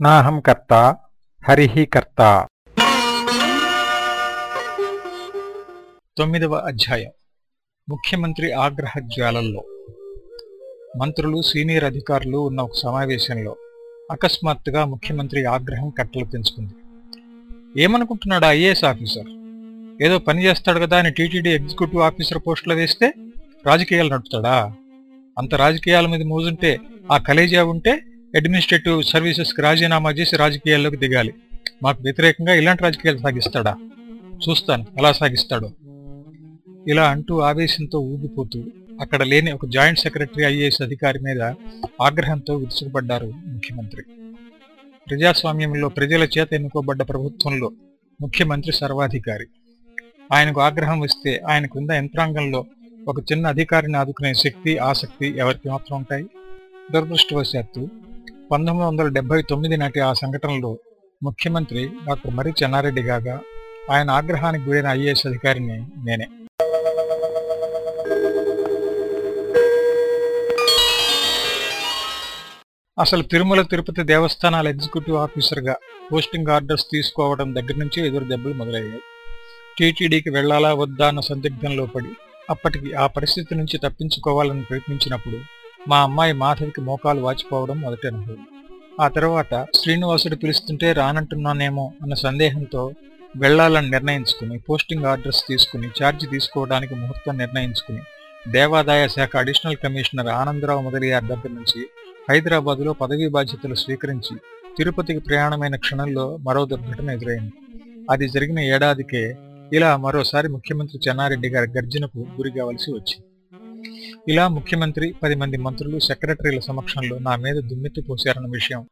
నాహం కర్త హరిః కర్త. తొమ్మిదవ అధ్యాయం. ముఖ్యమంత్రి ఆగ్రహ జ్వాలల్లో మంత్రులు సీనియర్ అధికారులు ఉన్న ఒక సమావేశంలో అకస్మాత్తుగా ముఖ్యమంత్రి ఆగ్రహం కట్టలు పెంచుకుంది. ఏమనుకుంటున్నాడు ఐఏఎస్ ఆఫీసర్? ఏదో పని చేస్తాడు కదా అని టీటీడీ ఎగ్జిక్యూటివ్ ఆఫీసర్ పోస్టులో వేస్తే రాజకీయాలు నడుపుతాడా? అంత రాజకీయాల మీద మోజుంటే ఆ కలేజా ఉంటే అడ్మినిస్ట్రేటివ్ సర్వీసెస్కి రాజీనామా చేసి రాజకీయాల్లోకి దిగాలి. మాకు వ్యతిరేకంగా ఇలాంటి రాజకీయాలు సాగిస్తాడా? చూస్తాను ఎలా సాగిస్తాడో. ఇలా అంటూ ఆవేశంతో ఊగిపోతూ అక్కడ లేని ఒక జాయింట్ సెక్రటరీ ఐఏఎస్ అధికారి మీద ఆగ్రహంతో విరుచుకుపడ్డారు ముఖ్యమంత్రి. ప్రజాస్వామ్యంలో ప్రజల చేత ఎన్నుకోబడ్డ ప్రభుత్వంలో ముఖ్యమంత్రి సర్వాధికారి. ఆయనకు ఆగ్రహం వస్తే ఆయనకున్న యంత్రాంగంలో ఒక చిన్న అధికారిని ఆదుకునే శక్తి ఆసక్తి ఎవరికి మాత్రం ఉంటాయి? దురదృష్టవశాత్తు పంతొమ్మిది వందల డెబ్బై తొమ్మిది నాటి ఆ సంఘటనలో ముఖ్యమంత్రి డాక్టర్ మర్రి చెన్నారెడ్డి గాగా ఆయన ఆగ్రహానికి గురైన ఐఏఎస్ అధికారిని నేనే. అసలు తిరుమల తిరుపతి దేవస్థానాల ఎగ్జిక్యూటివ్ ఆఫీసర్గా పోస్టింగ్ ఆర్డర్స్ తీసుకోవడం దగ్గర నుంచి ఎదురు దెబ్బలు మొదలయ్యాయి. టీటీడీకి వెళ్ళాలా వద్దా అన్న సందిగ్ధంలో పడి అప్పటికి ఆ పరిస్థితి నుంచి తప్పించుకోవాలని ప్రయత్నించినప్పుడు మా అమ్మాయి మాధవికి మోకాలు వాచిపోవడం మొదటి అనుభవం. ఆ తర్వాత శ్రీనివాసుడు పిలుస్తుంటే రానంటున్నానేమో అన్న సందేహంతో వెళ్ళాలని నిర్ణయించుకుని పోస్టింగ్ ఆర్డర్స్ తీసుకుని ఛార్జ్ తీసుకోవడానికి ముహూర్తం నిర్ణయించుకుని దేవాదాయ శాఖ అడిషనల్ కమిషనర్ ఆనందరావు మొదలయ్యార్ దగ్గర నుంచి హైదరాబాదులో పదవీ బాధ్యతలు స్వీకరించి తిరుపతికి ప్రయాణమైన క్షణంలో మరో దుర్ఘటన ఎదురైంది. అది జరిగిన ఏడాదికే ఇలా మరోసారి ముఖ్యమంత్రి చెన్నారెడ్డి గారి గర్జనకు గురి కావలసి వచ్చింది. ఇలా ముఖ్యమంత్రి పది మంది మంత్రులు సెక్రటరీల సమక్షంలో నా మీద దుమ్మెత్తి పోశారన్న విషయం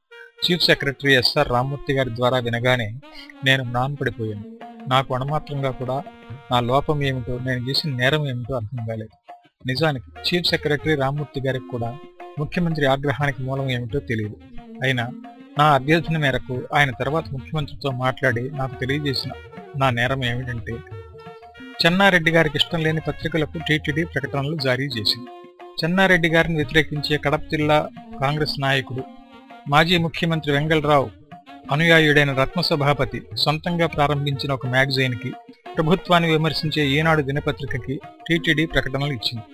చీఫ్ సెక్రటరీ ఎస్ఆర్ రామ్మూర్తి గారి ద్వారా వినగానే నేను నాన్పడిపోయాను నాకు అణమాత్రంగా కూడా నా లోపం ఏమిటో నేను చేసిన నేరం ఏమిటో అర్థం కాలేదు. నిజానికి చీఫ్ సెక్రటరీ రామ్మూర్తి గారికి కూడా ముఖ్యమంత్రి ఆగ్రహానికి మూలం ఏమిటో తెలియదు. అయినా నా అభ్యర్థన మేరకు ఆయన తర్వాత ముఖ్యమంత్రితో మాట్లాడి నాకు తెలియజేసిన నా నేరం ఏమిటంటే చెన్నారెడ్డి గారికి ఇష్టం లేని పత్రికలకు టీటీడీ ప్రకటనలు జారీ చేసింది. చెన్నారెడ్డి గారిని వ్యతిరేకించే కడప జిల్లా కాంగ్రెస్ నాయకుడు మాజీ ముఖ్యమంత్రి వెంగళరావు అనుయాయుడైన రత్నసభాపతి సొంతంగా ప్రారంభించిన ఒక మ్యాగజైన్కి ప్రభుత్వాన్ని విమర్శించే ఈనాడు దినపత్రికకి టీటీడీ ప్రకటనలు ఇచ్చింది.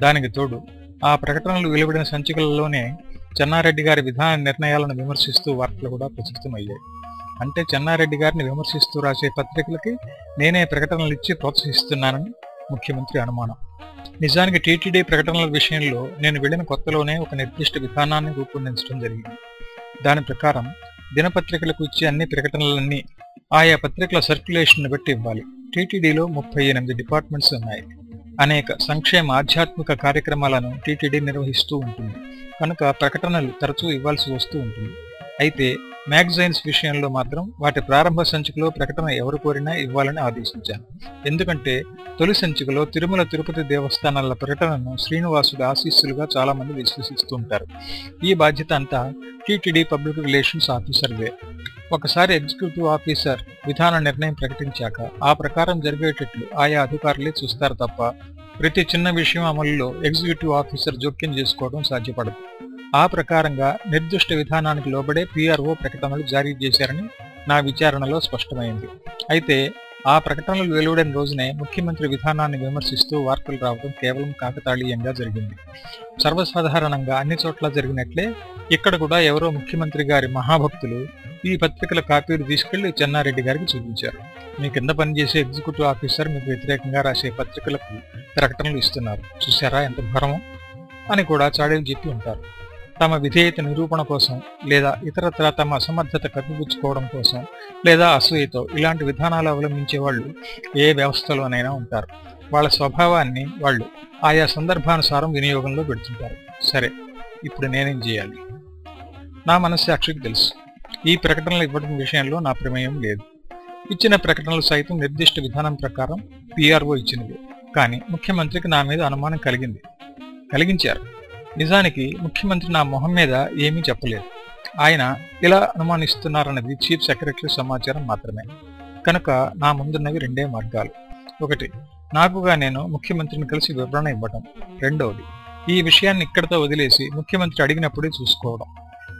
దానికి తోడు ఆ ప్రకటనలు వెలువడిన సంచికలలోనే చెన్నారెడ్డి గారి విధాన నిర్ణయాలను విమర్శిస్తూ వార్తలు కూడా ప్రచురితమయ్యాయి. అంటే చెన్నారెడ్డి గారిని విమర్శిస్తూ రాసే పత్రికలకి నేనే ప్రకటనలు ఇచ్చి ప్రోత్సహిస్తున్నానని ముఖ్యమంత్రి అనుమానం. నిజానికి టీటీడీ ప్రకటనల విషయంలో నేను వెళ్ళిన కొత్తలోనే ఒక నిర్దిష్ట విధానాన్ని రూపొందించడం జరిగింది. దాని ప్రకారం దినపత్రికలకు ఇచ్చే అన్ని ప్రకటనలన్నీ ఆయా పత్రికల సర్క్యులేషన్ను బట్టి ఇవ్వాలి. టీటీడీలో ముప్పై ఎనిమిది డిపార్ట్మెంట్స్ ఉన్నాయి. అనేక సంక్షేమ ఆధ్యాత్మిక కార్యక్రమాలను టీటీడీ నిర్వహిస్తూ ఉంటుంది. కనుక ప్రకటనలు తరచూ ఇవ్వాల్సి వస్తూ ఉంటుంది. అయితే మ్యాగజైన్స్ విషయంలో మాత్రం వాటి ప్రారంభ సంచికలో ప్రకటన ఎవరు కోరినా ఇవ్వాలని ఆదేశించాను. ఎందుకంటే తొలి సంచికలో తిరుమల తిరుపతి దేవస్థానాల ప్రకటనను శ్రీనివాసుడి ఆశీస్సులుగా చాలామంది విశ్వసిస్తుంటారు ఈ బాధ్యత అంతా టీటీడీ పబ్లిక్ రిలేషన్స్ ఆఫీసర్వే ఒకసారి ఎగ్జిక్యూటివ్ ఆఫీసర్ విధాన నిర్ణయం ప్రకటించాక ఆ ప్రకారం జరిగేటట్లు ఆయా అధికారులే చూస్తారు తప్ప ప్రతి చిన్న విషయం అమలులో ఎగ్జిక్యూటివ్ ఆఫీసర్ జోక్యం చేసుకోవడం సాధ్యపడదు. ఆ ప్రకారంగా నిర్దిష్ట విధానానికి లోబడే పీఆర్ఓ ప్రకటనలు జారీ చేశారని నా విచారణలో స్పష్టమైంది. అయితే ఆ ప్రకటనలు వెలువడిన రోజునే ముఖ్యమంత్రి విధానాన్ని విమర్శిస్తూ వార్తలు రావడం కేవలం కాకతాళీయంగా జరిగింది. సర్వసాధారణంగా అన్ని చోట్ల జరిగినట్లే ఇక్కడ కూడా ఎవరో ముఖ్యమంత్రి గారి మహాభక్తులు ఈ పత్రికల కాపీలు తీసుకెళ్ళి చెన్నారెడ్డి గారికి చూపించారు. మీ కింద పనిచేసే ఎగ్జిక్యూటివ్ ఆఫీసర్ మీకు వ్యతిరేకంగా రాసే పత్రికలకు ప్రకటనలు ఇస్తున్నారు. చూసారా ఎంత భారమో? అని కూడా చాడీలు చెప్పి ఉంటారు. తమ విధేయత నిరూపణ కోసం లేదా ఇతరత్ర తమ అసమర్థత కప్పిపుచ్చుకోవడం కోసం లేదా అసూయతో ఇలాంటి విధానాలు అవలంబించే వాళ్ళు ఏ వ్యవస్థలోనైనా ఉంటారు. వాళ్ళ స్వభావాన్ని వాళ్ళు ఆయా సందర్భానుసారం వినియోగంలో పెడుతుంటారు. సరే ఇప్పుడు నేనేం చేయాలి? నా మనస్సాక్షికి తెలుసు. ఈ ప్రకటనలు ఇవ్వడం విషయంలో నా ప్రమేయం లేదు. ఇచ్చిన ప్రకటనలు సైతం నిర్దిష్ట విధానం ప్రకారం పిఆర్ఓ ఇచ్చినవి. కానీ ముఖ్యమంత్రికి నా మీద అనుమానం కలిగింది. కలిగించారు. నిజానికి ముఖ్యమంత్రి నా మొహం మీద ఏమీ చెప్పలేదు. ఆయన ఇలా అనుమానిస్తున్నారన్నది చీఫ్ సెక్రటరీ సమాచారం మాత్రమే. కనుక నా ముందున్నవి రెండే మార్గాలు. ఒకటి నాకుగా నేను ముఖ్యమంత్రిని కలిసి వివరణ ఇవ్వటం. రెండవది ఈ విషయాన్ని ఇక్కడితో వదిలేసి ముఖ్యమంత్రి అడిగినప్పుడే చూసుకోవడం.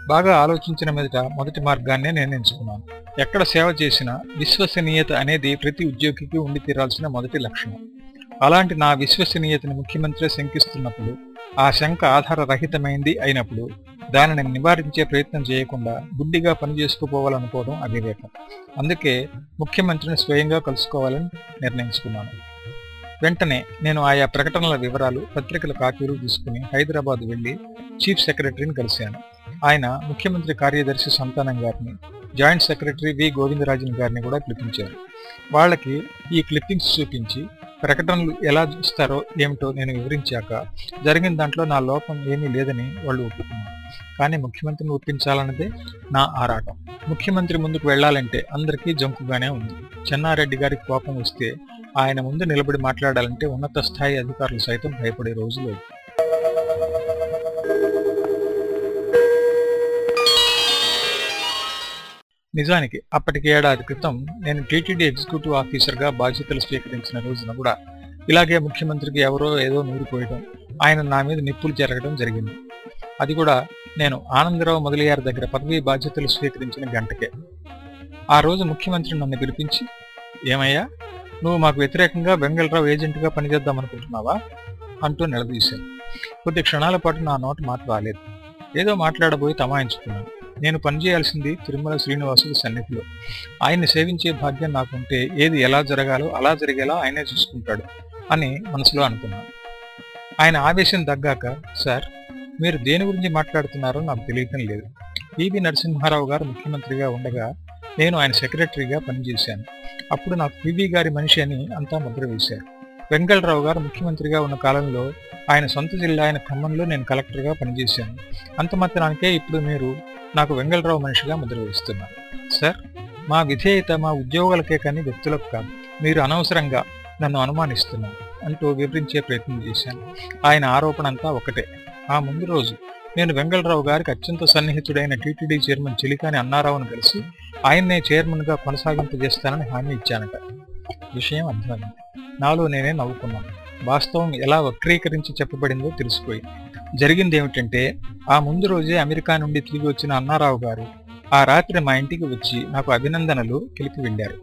బాగా ఆలోచించిన మీదట మొదటి మార్గాన్నే నేను ఎంచుకున్నాను. ఎక్కడ సేవ చేసినా విశ్వసనీయత అనేది ప్రతి ఉద్యోగికి ఉండి తీరాల్సిన మొదటి లక్షణం. అలాంటి నా విశ్వసనీయతను ముఖ్యమంత్రి శంకిస్తున్నప్పుడు ఆ శంక ఆధారరహితమైంది అయినప్పుడు దానిని నివారించే ప్రయత్నం చేయకుండా గుడ్డిగా పనిచేసుకుపోవాలనుకోవడం అవివేకం. అందుకే ముఖ్యమంత్రిని స్వయంగా కలుసుకోవాలని నిర్ణయించుకున్నాను. వెంటనే నేను ఆయా ప్రకటనల వివరాలు పత్రికల కాపీలు తీసుకుని హైదరాబాద్ వెళ్ళి చీఫ్ సెక్రటరీని కలిశాను. ఆయన ముఖ్యమంత్రి కార్యదర్శి సంతానం గారిని జాయింట్ సెక్రటరీ వి గోవిందరాజన్ గారిని కూడా పిలిపించారు. వాళ్ళకి ఈ క్లిప్పింగ్స్ చూపించి ప్రకటనలు ఎలా చూస్తారో ఏమిటో నేను వివరించాక జరిగిన దాంట్లో నా లోపం ఏమీ లేదని వాళ్ళు ఒప్పుకున్నారు. కానీ ముఖ్యమంత్రిని ఒప్పించాలన్నదే నా ఆరాటం. ముఖ్యమంత్రి ముందుకు వెళ్ళాలంటే అందరికీ జంకుగానే ఉంది. చెన్నారెడ్డి గారికి కోపం వస్తే ఆయన ముందు నిలబడి మాట్లాడాలంటే ఉన్నత స్థాయి అధికారులు సైతం భయపడే రోజులు నిజానికి అప్పటికి ఏడాది క్రితం నేను టీటీడీ ఎగ్జిక్యూటివ్ ఆఫీసర్గా బాధ్యతలు స్వీకరించిన రోజున కూడా ఇలాగే ముఖ్యమంత్రికి ఎవరో ఏదో నూరిపోయడం ఆయన నా మీద నిప్పులు జరగడం జరిగింది. అది కూడా నేను ఆనందరావు మొదలయ్యారి దగ్గర పదవీ బాధ్యతలు స్వీకరించిన గంటకే. ఆ రోజు ముఖ్యమంత్రి నన్ను పిలిపించి ఏమయ్యా నువ్వు మాకు వ్యతిరేకంగా వెంగళరావు ఏజెంట్గా పనిచేద్దాం అనుకుంటున్నావా అంటూ నిలదీశాను కొద్ది క్షణాల పాటు నా నోట మాట రాలేదు. ఏదో మాట్లాడబోయి తమాయించుకున్నాను. నేను పనిచేయాల్సింది తిరుమల శ్రీనివాసుడి సన్నిధిలో. ఆయన్ని సేవించే భాగ్యం నాకుంటే ఏది ఎలా జరగాలో అలా జరిగేలా ఆయనే చూసుకుంటాడు అని మనసులో అనుకున్నాను. ఆయన ఆవేశం తగ్గాక సార్ మీరు దేని గురించి మాట్లాడుతున్నారో నాకు తెలియటం లేదు. పివి నరసింహారావు గారు ముఖ్యమంత్రిగా ఉండగా నేను ఆయన సెక్రటరీగా పనిచేశాను. అప్పుడు నాకు పివి గారి మనిషి అని అంతా ముద్ర వేశారు. వెంగళరావు గారు ముఖ్యమంత్రిగా ఉన్న కాలంలో ఆయన సొంత జిల్లా అయిన ఖమ్మంలో నేను కలెక్టర్గా పనిచేశాను. అంత మాత్రానికే ఇప్పుడు మీరు నాకు వెంగళరావు మనిషిగా ముద్ర వేస్తున్నారు. సార్ మా విధేయత మా ఉద్యోగాలకే కానీ వ్యక్తులకు కాదు. మీరు అనవసరంగా నన్ను అనుమానిస్తున్నారు అంటూ వివరించే ప్రయత్నం చేశాను. ఆయన ఆరోపణ అంతా ఒకటే. ఆ ముందు రోజు నేను వెంగళరావు గారికి అత్యంత సన్నిహితుడైన టీటీడీ చైర్మన్ చిలికాని అన్నారావును కలిసి ఆయన్నే చైర్మన్గా కొనసాగింపజేస్తానని హామీ ఇచ్చానట. విషయం అర్థమైంది. నాలో నేనే నవ్వుకున్నాను. వాస్తవం ఎలా వక్రీకరించి చెప్పబడిందో తెలిసిపోయింది జరిగింది ఏమిటంటే ఆ ముందు రోజే అమెరికా నుండి తిరిగి వచ్చిన అన్నారావు గారు ఆ రాత్రి మా ఇంటికి వచ్చి నాకు అభినందనలు కలిపి వెళ్ళారు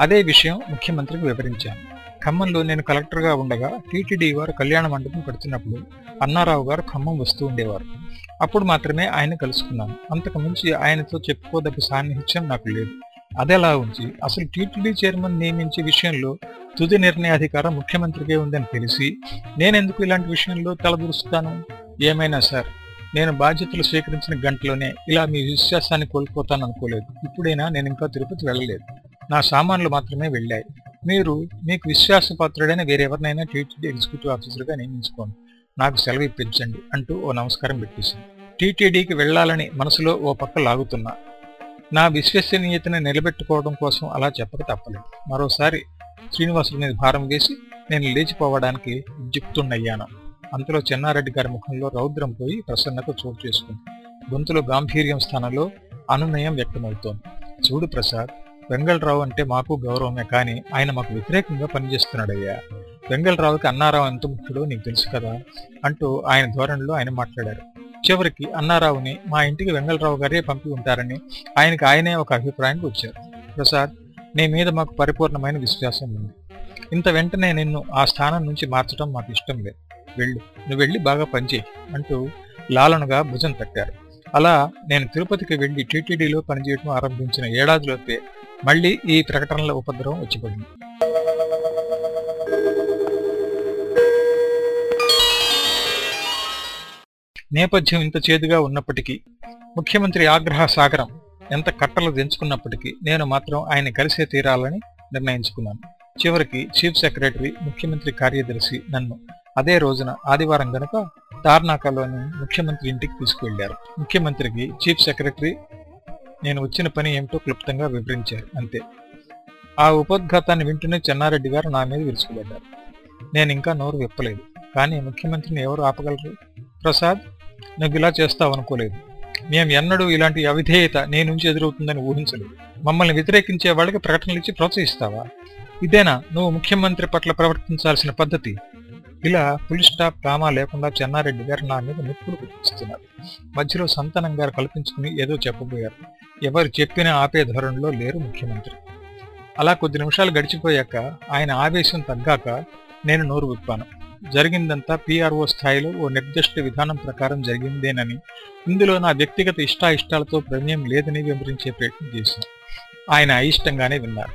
అదే విషయం ముఖ్యమంత్రికి వివరించాను. ఖమ్మంలో నేను కలెక్టర్గా ఉండగా టీటీడీ వారు కళ్యాణ మండపం పెడుతున్నప్పుడు అన్నారావు గారు ఖమ్మం వస్తూ ఉండేవారు. అప్పుడు మాత్రమే ఆయన కలుసుకున్నాను అంతకు మించి ఆయనతో చెప్పుకోదగ్గ సాన్నిహిత్యం నాకు లేదు. అదెలా ఉంచి అసలు టీటీడీ చైర్మన్ నియమించే విషయంలో తుది నిర్ణయాధికారం ముఖ్యమంత్రికే ఉందని తెలిసి నేనెందుకు ఇలాంటి విషయంలో తలదూరుస్తాను? ఏమైనా సార్ నేను బాధ్యతలు స్వీకరించిన గంటలోనే ఇలా మీ విశ్వాసాన్ని కోల్పోతాను అనుకోలేదు. ఇప్పుడైనా నేను ఇంకా తిరుపతి వెళ్ళలేదు. నా సామాన్లు మాత్రమే వెళ్ళాయి. మీరు మీకు విశ్వాసపాత్రుడైన వేరెవరినైనా టీటీడీ ఎగ్జిక్యూటివ్ ఆఫీసర్గా నియమించుకోండి. నాకు సెలవు ఇప్పించండి అంటూ ఓ నమస్కారం పెట్టేశాను టీటీడీకి వెళ్ళాలని మనసులో ఓ పక్క లాగుతున్నా. నా విశ్వసనీయతను నిలబెట్టుకోవడం కోసం అలా చెప్పక తప్పలేదు. మరోసారి శ్రీనివాసుల మీద భారం వేసి నేను లేచిపోవడానికి ఉద్యుక్తున్నయ్యాను అంతలో చెన్నారెడ్డి గారి ముఖంలో రౌద్రం పోయి ప్రసన్నత చోటు చేసుకుంది. గొంతులో గాంభీర్యం స్థానంలో అనునయం వ్యక్తమవుతోంది. చూడు ప్రసాద్ వెంగళరావు అంటే మాకు గౌరవమే కానీ ఆయన మాకు వ్యతిరేకంగా పనిచేస్తున్నాడయ్యా. వెంగళరావుకి అన్నారావు ఎంత ముఖ్యుడో నీకు తెలుసు కదా అంటూ ఆయన ధోరణిలో ఆయన మాట్లాడారు. చివరికి అన్నారావుని మా ఇంటికి వెంగళరావు గారే పంపి ఉంటారని ఆయనకి ఆయనే ఒక అభిప్రాయానికి వచ్చారు ప్రసాద్ నీ మీద మాకు పరిపూర్ణమైన విశ్వాసం ఉంది. ఇంత వెంటనే నిన్ను ఆ స్థానం నుంచి మార్చడం మాకు ఇష్టం లేదు. వెళ్ళు నువ్వు వెళ్ళి బాగా పనిచేయి అంటూ లాలనుగా భుజం తట్టారు. అలా నేను తిరుపతికి వెళ్ళి టీటీడీలో పనిచేయడం ఆరంభించిన ఏడాదిలోపే మళ్ళీ ఈ ప్రకటనల ఉపద్రవం వచ్చిపడింది. నేపథ్యం ఇంత చేదుగా ఉన్నప్పటికీ ముఖ్యమంత్రి ఆగ్రహ సాగరం ఎంత కట్టలు దించుకున్నప్పటికీ నేను మాత్రం ఆయన కలిసే తీరాలని నిర్ణయించుకున్నాను. చివరికి చీఫ్ సెక్రటరీ ముఖ్యమంత్రి కార్యదర్శి నన్ను అదే రోజున ఆదివారం గనుక తార్నాకలోని ముఖ్యమంత్రి ఇంటికి తీసుకువెళ్ళారు ముఖ్యమంత్రికి చీఫ్ సెక్రటరీ నేను వచ్చిన పని ఏమిటో క్లుప్తంగా వివరించారు. అంతే. ఆ ఉపోద్ఘాతాన్ని వింటూనే చెన్నారెడ్డి గారు నా మీద విరుచుకుపడ్డారు. నేను ఇంకా నోరు విప్పలేదు. కానీ ముఖ్యమంత్రిని ఎవరు ఆపగలరు? ప్రసాద్ నువ్వు ఇలా చేస్తావనుకోలేదు. మేము ఎన్నడూ ఇలాంటి అవిధేయత నీ నుంచి ఎదురవుతుందని ఊహించలేదు మమ్మల్ని వ్యతిరేకించే వాళ్ళకి ప్రకటనలు ఇచ్చి ప్రోత్సహిస్తావా? ఇదేనా నువ్వు ముఖ్యమంత్రి పట్ల ప్రవర్తించాల్సిన పద్ధతి? ఇలా ఫుల్ స్టాప్ డ్రామా లేకుండా చెన్నారెడ్డి గారు నా మీద నిప్పులు కురిపిస్తున్నారు మధ్యలో సంతనం గారు కల్పించుకుని ఏదో చెప్పబోయారు. ఎవరు చెప్పినా ఆపే ధోరణిలో లేరు ముఖ్యమంత్రి. అలా కొద్ది నిమిషాలు గడిచిపోయాక ఆయన ఆవేశం తగ్గాక నేను నోరు విప్పాను. జరిగిందంతా పిఆర్ఓ స్థాయిలో ఓ నిర్దిష్ట విధానం ప్రకారం జరిగిందేనని ఇందులో నా వ్యక్తిగత ఇష్టాయిష్టాలతో ప్రమేయం లేదని వివరించే ప్రయత్నం చేశాను ఆయన అయిష్టంగానే విన్నారు.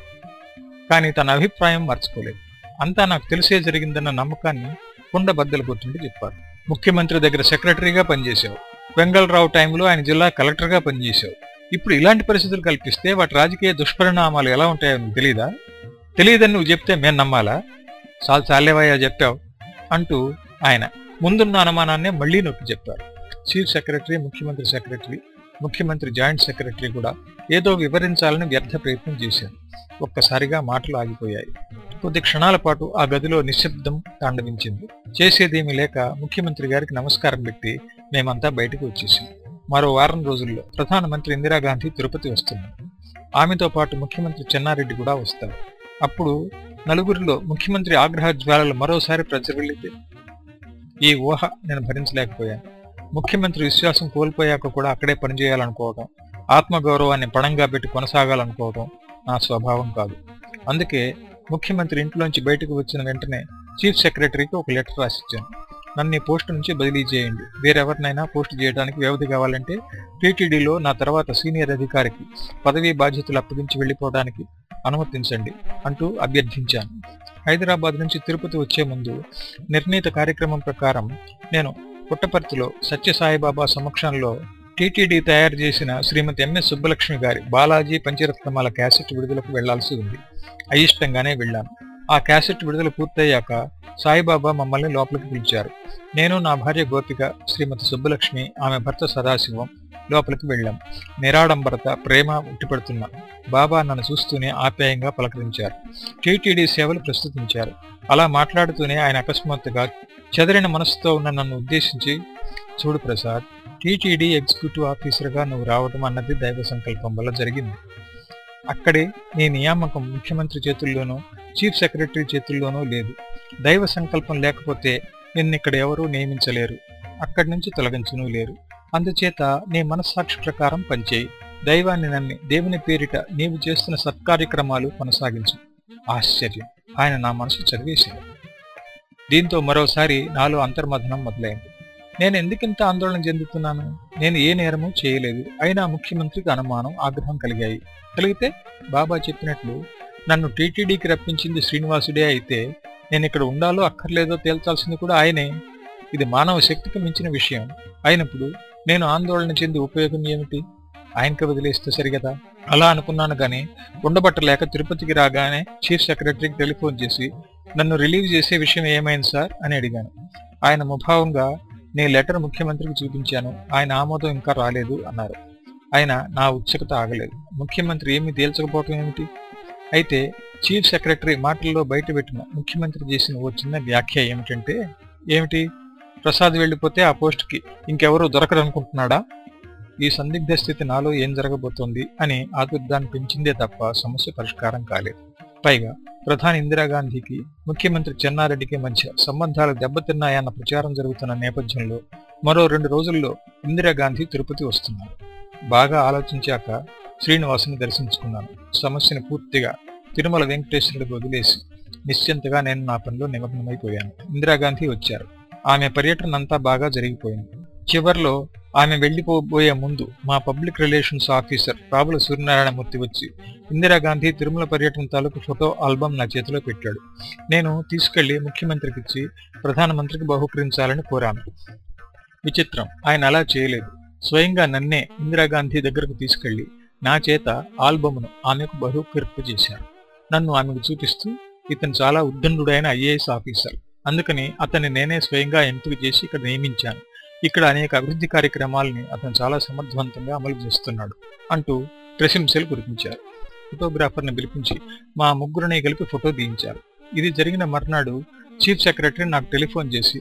కానీ తన అభిప్రాయం మర్చిపోలేదు. అంతా నాకు తెలిసే జరిగిందన్న నమ్మకాన్ని కుండబద్దలు కొట్టిండి చెప్పారు. ముఖ్యమంత్రి దగ్గర సెక్రటరీగా పనిచేశావు. వెంగళరావు టైంలో ఆయన జిల్లా కలెక్టర్గా పనిచేశావు. ఇప్పుడు ఇలాంటి పరిస్థితులు కల్పిస్తే వాటి రాజకీయ దుష్పరిణామాలు ఎలా ఉంటాయో నీకు తెలీదా? తెలియదని నువ్వు చెప్తే మేము నమ్మాలా? చాలు చాలేవయ్యా చెప్పావు. అంటూ ఆయన ముందున్న అనుమానాన్నే మళ్ళీ నొక్కి చెప్పారు. చీఫ్ సెక్రటరీ ముఖ్యమంత్రి సెక్రటరీ ముఖ్యమంత్రి జాయింట్ సెక్రటరీ కూడా ఏదో వివరించాలని వ్యర్థ ప్రయత్నం చేశారు. ఒక్కసారిగా మాటలు ఆగిపోయాయి. కొద్ది క్షణాల పాటు ఆ గదిలో నిశ్శబ్దం తాండవించింది. చేసేదేమీ లేక ముఖ్యమంత్రి గారికి నమస్కారం పెట్టి మేమంతా బయటకు వచ్చేసాం. మరో వారం రోజుల్లో ప్రధానమంత్రి ఇందిరాగాంధీ తిరుపతి వస్తున్నారు. ఆమెతో పాటు ముఖ్యమంత్రి చెన్నారెడ్డి కూడా వస్తారు. అప్పుడు నలుగురిలో ముఖ్యమంత్రి ఆగ్రహ జ్వాలలు మరోసారి ప్రజ్వలితే ఈ ఊహ నేను భరించలేకపోయాను. ముఖ్యమంత్రి విశ్వాసం కోల్పోయాక కూడా అక్కడే పనిచేయాలనుకోవడం ఆత్మగౌరవాన్ని పణంగా పెట్టి కొనసాగాలనుకోవడం నా స్వభావం కాదు. అందుకే ముఖ్యమంత్రి ఇంట్లోంచి బయటకు వచ్చిన వెంటనే చీఫ్ సెక్రటరీకి ఒక లెటర్ రాసిచ్చాను. నన్ను ఈ పోస్టు నుంచి బదిలీ చేయండి. వేరెవరినైనా పోస్ట్ చేయడానికి వ్యవధి కావాలంటే టీటీడీలో నా తర్వాత సీనియర్ అధికారికి పదవీ బాధ్యతలు అప్పగించి వెళ్ళిపోవడానికి అనుమతించండి అంటూ అభ్యర్థించాను. హైదరాబాద్ నుంచి తిరుపతి వచ్చే ముందు నిర్ణీత కార్యక్రమం ప్రకారం నేను పుట్టపర్తిలో సత్యసాయిబాబా సమక్షంలో టీటీడీ తయారు చేసిన శ్రీమతి ఎంఎస్ సుబ్బలక్ష్మి గారి బాలాజీ పంచరత్నమాల క్యాసెట్ విడుదలకు వెళ్ళాల్సి ఉంది. అయిష్టంగానే వెళ్ళాను. ఆ క్యాసెట్ విడుదల పూర్తయ్యాక సాయిబాబా మమ్మల్ని లోపలికి పిలిచారు. నేను నా భార్య గోపిక శ్రీమతి సుబ్బలక్ష్మి ఆమె భర్త సదాశివం లోపలికి వెళ్ళాం. నిరాడంబరత ప్రేమ ఉట్టిపడుతున్నా బాబా నన్ను చూస్తూనే ఆప్యాయంగా పలకరించారు. టీటీడీ సేవలు ప్రస్తుతించారు. అలా మాట్లాడుతూనే ఆయన అకస్మాత్తుగా చెదరిన మనసుతో ఉన్న నన్ను ఉద్దేశించి చూడు ప్రసాద్ టీటీడీ ఎగ్జిక్యూటివ్ ఆఫీసర్గా నువ్వు రావడం అన్నది దైవ సంకల్పం వల్ల జరిగింది. అక్కడే నీ నియామకం ముఖ్యమంత్రి చేతుల్లోనూ చీఫ్ సెక్రటరీ చేతుల్లోనూ లేదు. దైవ సంకల్పం లేకపోతే నిన్నిక్కడ ఎవరూ నియమించలేరు. అక్కడి నుంచి తొలగించను లేరు. అందుచేత నీ మనస్సాక్షి ప్రకారం పనిచేయి. దైవాన్ని నమ్మి దేవుని పేరిట నీవు చేస్తున్న సత్కార్యక్రమాలు కొనసాగించు. ఆశ్చర్యం! ఆయన నా మనసు చదివేశాడు. దీంతో మరోసారి నాలో అంతర్మథనం మొదలైంది. నేను ఎందుకింత ఆందోళన చెందుతున్నాను? నేను ఏ నేరము చేయలేదు. అయినా ముఖ్యమంత్రికి అనుమానం ఆగ్రహం కలిగాయి. కలిగితే బాబా చెప్పినట్లు నన్ను టీటీడీకి రప్పించింది శ్రీనివాసుడే అయితే నేను ఇక్కడ ఉండాలో అక్కర్లేదో తేల్చాల్సింది కూడా ఆయనే. ఇది మానవ శక్తికి మించిన విషయం. అయినప్పుడు నేను ఆందోళన చెంది ఉపయోగం ఏమిటి? ఆయనకి వదిలేస్తే సరిగదా? అలా అనుకున్నాను గాని ఉండబట్టలేక తిరుపతికి రాగానే చీఫ్ సెక్రటరీకి టెలిఫోన్ చేసి నన్ను రిలీవ్ చేసే విషయం ఏమైంది సార్? అని అడిగాను. ఆయన ముభావంగా నేను లెటర్ ముఖ్యమంత్రికి చూపించాను. ఆయన ఆమోదం ఇంకా రాలేదు అన్నారు. ఆయన నా ఉత్సుకత ఆగలేదు. ముఖ్యమంత్రి ఏమీ తేల్చకపోవటం ఏమిటి? అయితే చీఫ్ సెక్రటరీ మాటల్లో బయటపెట్టిన ముఖ్యమంత్రి చేసిన ఓ చిన్న వ్యాఖ్య ఏమిటంటే ఏమిటి? ప్రసాద్ వెళ్ళిపోతే ఆ పోస్ట్కి ఇంకెవరూ దొరకరనుకుంటున్నాడా? ఈ సందిగ్ధ స్థితి నాలో ఏం జరగబోతోంది అని ఆతుర్దాన్ని పెంచిందే తప్ప సమస్య పరిష్కారం కాలేదు. పైగా ప్రధాని ఇందిరాగాంధీకి ముఖ్యమంత్రి చెన్నారెడ్డికి మధ్య సంబంధాలు దెబ్బతిన్నాయన్న ప్రచారం జరుగుతున్న నేపథ్యంలో మరో రెండు రోజుల్లో ఇందిరాగాంధీ తిరుపతి వస్తున్నారు. బాగా ఆలోచించాక శ్రీనివాసుని దర్శించుకున్నాను. సమస్యను పూర్తిగా తిరుమల వెంకటేశ్వరుడికి వదిలేసి నిశ్చింతగా నేను నా పనిలో నిమగ్నమైపోయాను. ఇందిరాగాంధీ వచ్చారు. ఆమె పర్యటన అంతా బాగా జరిగిపోయింది. చివర్లో ఆమె వెళ్ళిపోబోయే ముందు మా public relations officer Rabula Suryanarayanamurthy వచ్చి ఇందిరాగాంధీ తిరుమల పర్యటన తాలూకు ఫోటో ఆల్బమ్ నా చేతిలో పెట్టాడు. నేను తీసుకెళ్ళి ముఖ్యమంత్రికి ఇచ్చి ప్రధానమంత్రికి బహుకరించాలని కోరాను. విచిత్రం. ఆయన అలా చేయలేదు. స్వయంగా నన్నే ఇందిరాగాంధీ దగ్గరకు తీసుకెళ్ళి నా చేత ఆల్బమ్ను ఆమెకు బహుకరింపు చేశారు నన్ను ఆమెకు చూపిస్తూ ఇతను చాలా ఉద్దండుడైన ఐఏఎస్ ఆఫీసర్. అందుకని అతన్ని నేనే స్వయంగా ఎంపిక చేసి ఇక్కడ నియమించాను. ఇక్కడ అనేక అభివృద్ధి కార్యక్రమాలని అతను చాలా సమర్థవంతంగా అమలు చేస్తున్నాడు అంటూ ప్రశంసలు కురిపించారు. ఫోటోగ్రాఫర్ని పిలిపించి మా ముగ్గురిని కలిపి ఫోటో తీయించారు ఇది జరిగిన మర్నాడు చీఫ్ సెక్రటరీ నాకు టెలిఫోన్ చేసి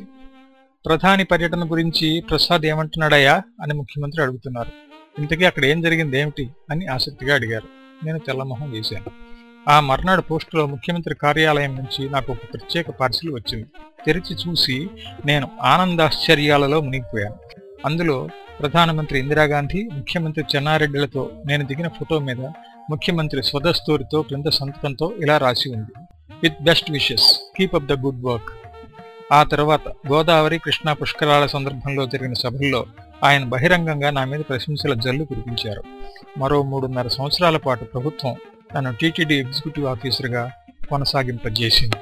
ప్రధాని పర్యటన గురించి ప్రసాద్ ఏమంటున్నాడయా అని ముఖ్యమంత్రి అడుగుతున్నారు. ఇంతకీ అక్కడ ఏం జరిగింది ఏమిటి అని ఆసక్తిగా అడిగారు. నేను తెల్లమొహం వేశాను. ఆ మర్నాడు పోస్టులో ముఖ్యమంత్రి కార్యాలయం నుంచి నాకు ఒక ప్రత్యేక పార్సిల్ వచ్చింది. తెరిచి చూసి నేను ఆనందాశ్చర్యాలలో మునిగిపోయాను. అందులో ప్రధానమంత్రి ఇందిరాగాంధీ ముఖ్యమంత్రి చెన్నారెడ్డిలతో నేను దిగిన ఫోటో మీద ముఖ్యమంత్రి స్వదస్తూరితో క్రింద సంతకంతో ఇలా రాసి ఉంది. With best wishes keep up the good work ఆ తర్వాత గోదావరి కృష్ణా పుష్కరాల సందర్భంలో జరిగిన సభల్లో ఆయన బహిరంగంగా నా మీద ప్రశంసల జల్లు కురిపించారు. మరో మూడున్నర సంవత్సరాల పాటు ప్రభుత్వం తను టీటీడీ ఎగ్జిక్యూటివ్ ఆఫీసర్గా కొనసాగింపజేసింది.